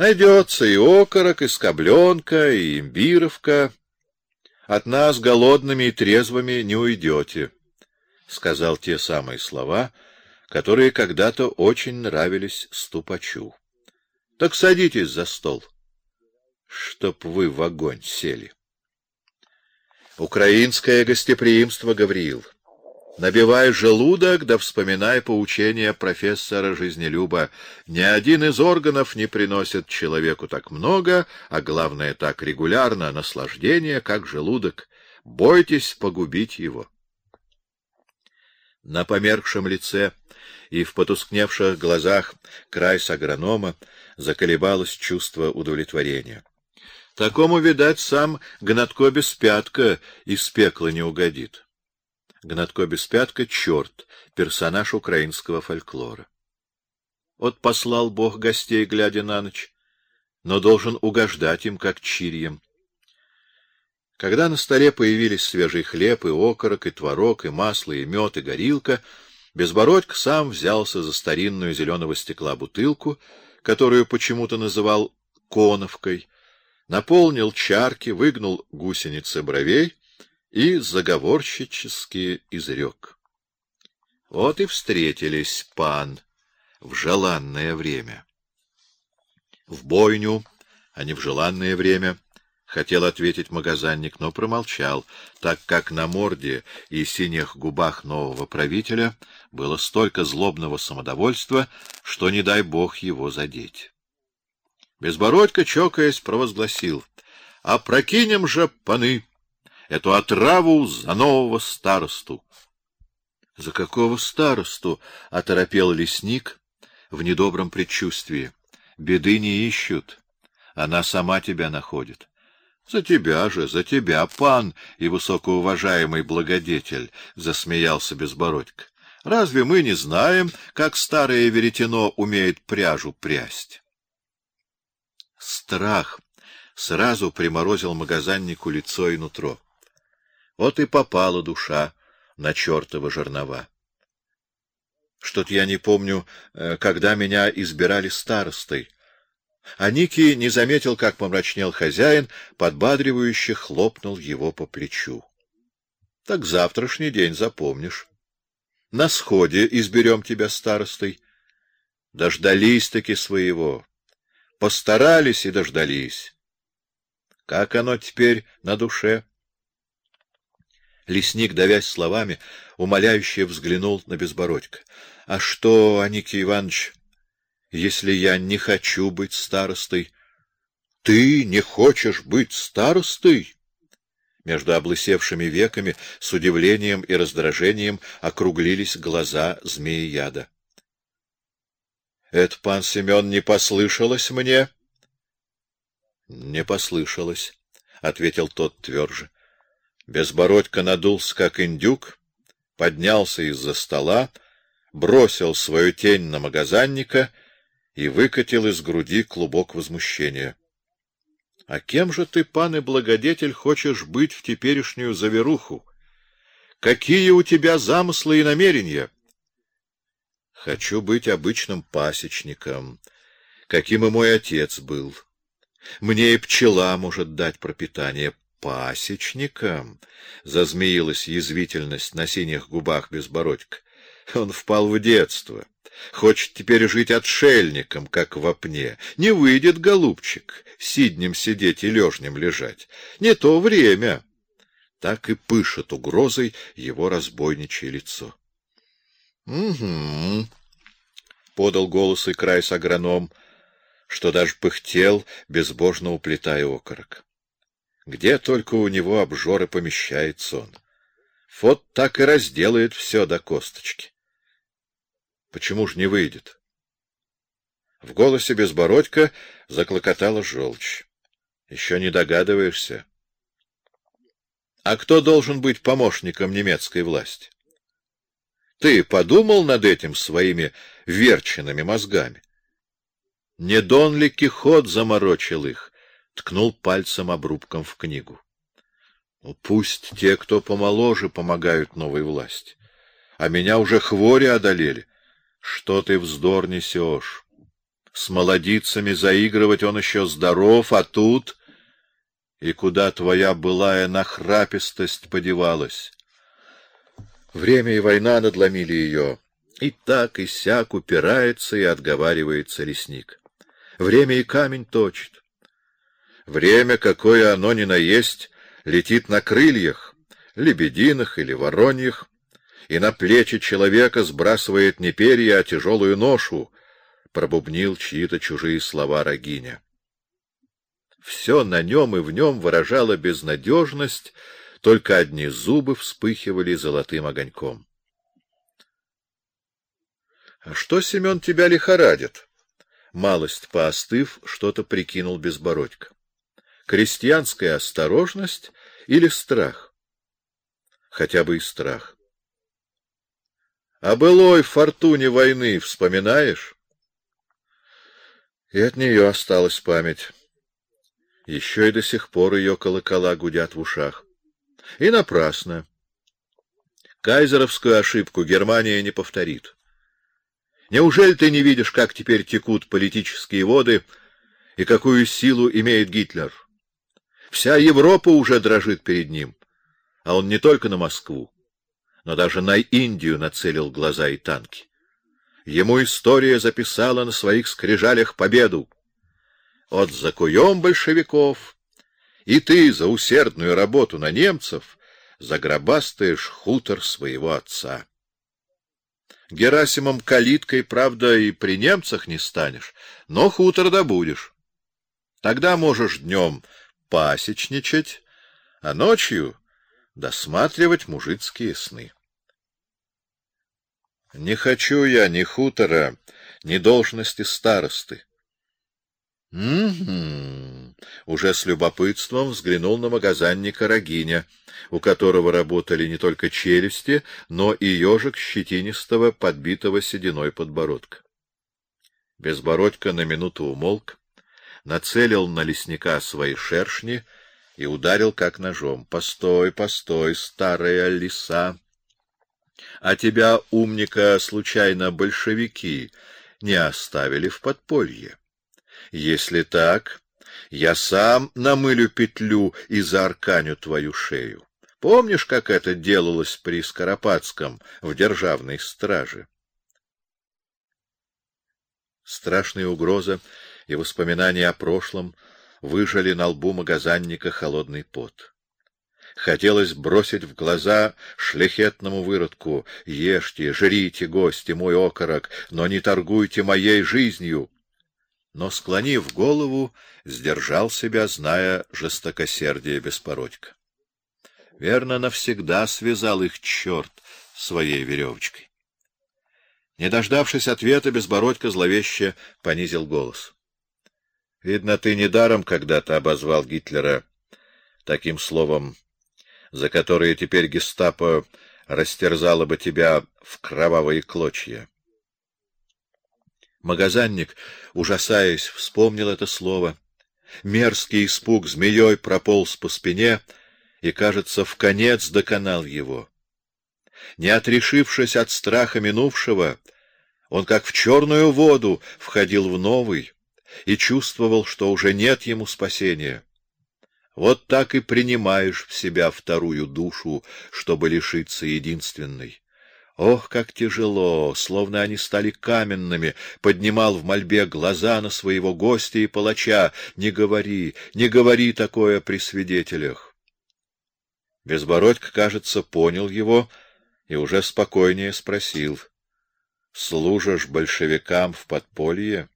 Найдется и окорок, и скобленка, и имбировка. От нас голодными и трезвыми не уйдете, — сказал те самые слова, которые когда-то очень нравились ступачу. — Так садитесь за стол, чтоб вы в огонь сели. Украинское гостеприимство, Гавриил. Набивай желудок, да вспоминай поучение профессора Жизнелюба. Ни один из органов не приносит человеку так много, а главное так регулярно, наслаждение, как желудок. Бойтесь погубить его. На померкшем лице и в потускневших глазах край с агронома заколебалось чувство удовлетворения. Такому, видать, сам Гнатко без пятка из пекла не угодит. Гнатко без пятка — черт, персонаж украинского фольклора. Вот послал Бог гостей, глядя на ночь, но должен угождать им, как чирьям. Когда на столе появились свежий хлеб, и окорок, и творог, и масло, и мед, и горилка, Безбородько сам взялся за старинную зеленого стекла бутылку, которую почему-то называл коновкой, наполнил чарки, выгнул гусеницы бровей и заговорщически изрек. Вот и встретились, пан, в желанное время. В бойню, а не в желанное время, хотел ответить магазинник, но промолчал, так как на морде и синих губах нового правителя было столько злобного самодовольства, что не дай бог его задеть. Безбородько, чокаясь, провозгласил: "А прокинем же паны эту отраву за нового старосту". За какого старосту? оторопел лесник в недобром предчувствии. Беды не ищут, она сама тебя находит. За тебя же, за тебя, пан и высокоуважаемый благодетель, засмеялся Безбородько. Разве мы не знаем, как старое веретено умеет пряжу прясть? Страх сразу приморозил магазиннику лицо и нутро. Вот и попала душа на чертова жернова. Что-то я не помню, э, когда меня избирали старостой. А Ники не заметил, как помрачнел хозяин, подбадривающе хлопнул его по плечу. Так завтрашний день запомнишь. На сходе изберем тебя старостой. Дождались-таки своего. Постарались и дождались. Как оно теперь на душе? Лесник, давясь словами, умоляюще взглянул на Безбородька. А что, Аникий Иванович, если я не хочу быть старостой? Ты не хочешь быть старостой? Между облысевшими веками с удивлением и раздражением округлились глаза змеи-яда. Это, пан Семен, не послышалось мне? Не послышалось, ответил тот тверже. Безбородько надулся как индюк, поднялся из-за стола, бросил свою тень на магазинника и выкатил из груди клубок возмущения. А кем же ты, пан и благодетель, хочешь быть в теперешнюю заверуху? Какие у тебя замыслы и намерения? Хочу быть обычным пасечником, каким и мой отец был. Мне и пчела может дать пропитание пасечником. Зазмеилась язвительность на синих губах безбородька. Он впал в детство. Хочет теперь жить отшельником, как в опне. Не выйдет, голубчик, сиднем сидеть и лежнем лежать. Не то время. Так и пышет угрозой его разбойничье лицо. Угу. Подал голос и край с агроном, что даже пыхтел, безбожно уплетая окорок. Где только у него обжоры помещается он. Вот так и разделает все до косточки. Почему ж не выйдет? В голосе безбородька заклокотала желчь. Еще не догадываешься. А кто должен быть помощником немецкой власти? Ты подумал над этим своими верченными мозгами? Не Дон ли Кихот заморочил их? Ткнул пальцем обрубком в книгу. Ну, пусть те, кто помоложе, помогают новой власти. А меня уже хвори одолели. Что ты вздор несешь? С молодицами заигрывать он еще здоров, а тут... И куда твоя былая нахрапистость подевалась? Время и война надломили ее. И так и сяк упирается и отговаривается лесник. Время и камень точит. Время, какое оно ни на есть, летит на крыльях, лебединых или вороньих, и на плечи человека сбрасывает не перья, а тяжелую ношу, — пробубнил чьи-то чужие слова Рогиня. Все на нем и в нем выражало безнадежность, только одни зубы вспыхивали золотым огоньком. — А что, Семен, тебя лихорадит? Малость поостыв, что-то прикинул Безбородько. Крестьянская осторожность или страх? Хотя бы и страх. — А былой фортуне войны вспоминаешь? И от нее осталась память. Еще и до сих пор ее колокола гудят в ушах. И напрасно. Кайзеровскую ошибку Германия не повторит. Неужели ты не видишь, как теперь текут политические воды и какую силу имеет Гитлер? Вся Европа уже дрожит перед ним, а он не только на Москву, но даже на Индию нацелил глаза и танки. Ему история записала на своих скрижалях победу. Вот закуем большевиков, и ты за усердную работу на немцев загробастаешь хутор своего отца. Герасимом калиткой, правда, и при немцах не станешь, но хутор добудешь. Тогда можешь днем пасечничать, а ночью досматривать мужицкие сны. Не хочу я ни хутора, ни должности старосты. Угу. Уже с любопытством взглянул на магазинника Рогиня, у которого работали не только челюсти, но и ежик щетинистого, подбитого сединой подбородка. Безбородько на минуту умолк, нацелил на лесника свои шершни и ударил как ножом. Постой, постой, старая лиса. А тебя, умника, случайно большевики не оставили в подполье? Если так, я сам намылю петлю и заарканю твою шею. Помнишь, как это делалось при Скоропадском в державной страже? Страшная угроза и воспоминания о прошлом выжали на лбу магазинника холодный пот. Хотелось бросить в глаза шляхетному выродку: "Ешьте, жрите, гости, мой окорок, но не торгуйте моей жизнью" но, склонив голову, сдержал себя, зная жестокосердие беспородька. Верно, навсегда связал их черт своей веревочкой. Не дождавшись ответа, Безбородько зловеще понизил голос. — Видно, ты недаром когда-то обозвал Гитлера таким словом, за которое теперь гестапо растерзало бы тебя в кровавые клочья. Магазинник, ужасаясь, вспомнил это слово. Мерзкий испуг змеей прополз по спине и, кажется, в конец доконал его. Не отрешившись от страха минувшего, он как в черную воду входил в новый и чувствовал, что уже нет ему спасения. Вот так и принимаешь в себя вторую душу, чтобы лишиться единственной. Ох, как тяжело, словно они стали каменными, поднимал в мольбе глаза на своего гостя и палача. Не говори, не говори такое при свидетелях. Безбородько, кажется, понял его и уже спокойнее спросил: "Служишь большевикам в подполье?"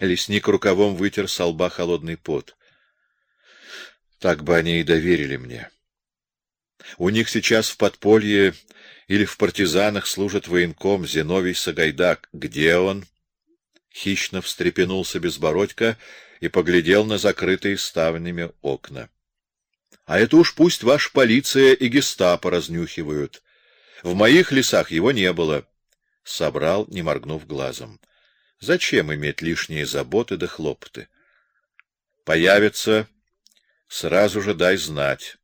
Лесник рукавом вытер с лба холодный пот. Так бы они и доверили мне. У них сейчас в подполье или в партизанах служит военком Зиновий Сагайдак. Где он? Хищно встрепенулся Безбородько и поглядел на закрытые ставнями окна. А это уж пусть ваша полиция и гестапо разнюхивают. В моих лесах его не было. Собрал, не моргнув глазом. Зачем иметь лишние заботы да хлопоты? Появится, сразу же дай знать.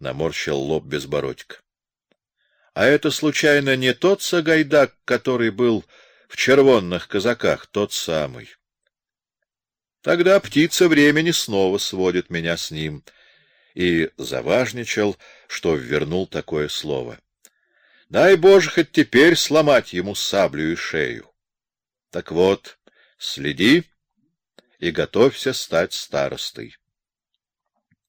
Наморщил лоб Безбородько. А это случайно не тот Сагайдак, который был в червонных казаках, тот самый. Тогда птица времени снова сводит меня с ним, и заважничал, что ввернул такое слово. Дай Боже хоть теперь сломать ему саблю и шею. Так вот, следи и готовься стать старостой.